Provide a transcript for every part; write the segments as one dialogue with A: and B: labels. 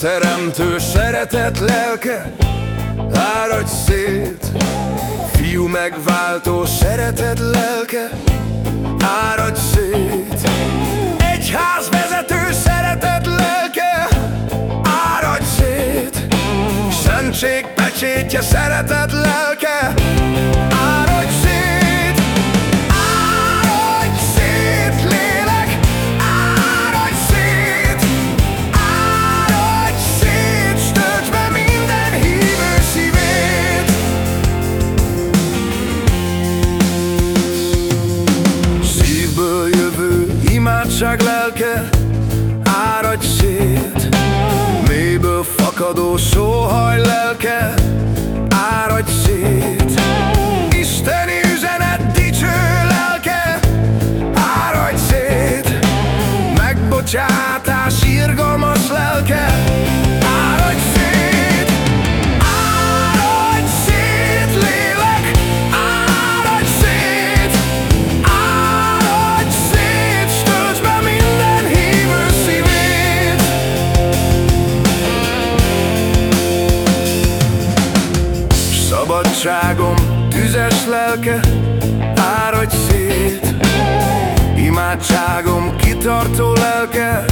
A: teremtő szeretet lelke Áradj szét. Fiú megváltó szeretet lelke Áradj szét. Egyház vezető szeretet lelke Áradj szét. Szentség pecsétje szeretet lelke Szabadságom tüzes lelke, áradj szét. Imádságom kitartó lelke,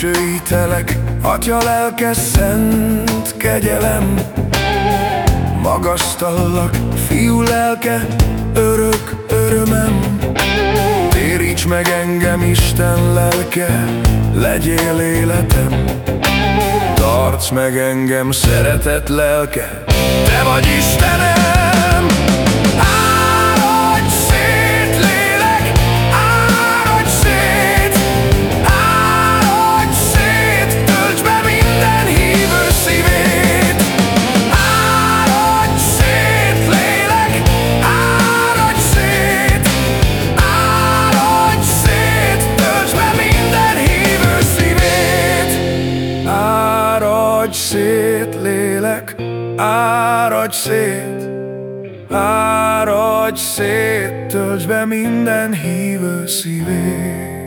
A: Dicsőítelek, Atya lelke szent kegyelem. Magasztallak, fiú lelke, örök örömem. Téríts meg engem, Isten lelke, legyél életem. Tarts meg engem, szeretet lelke, te vagy Istenem! Áradj szét, lélek, áradj szét, áradj szét, töltsd be minden hívő szívét.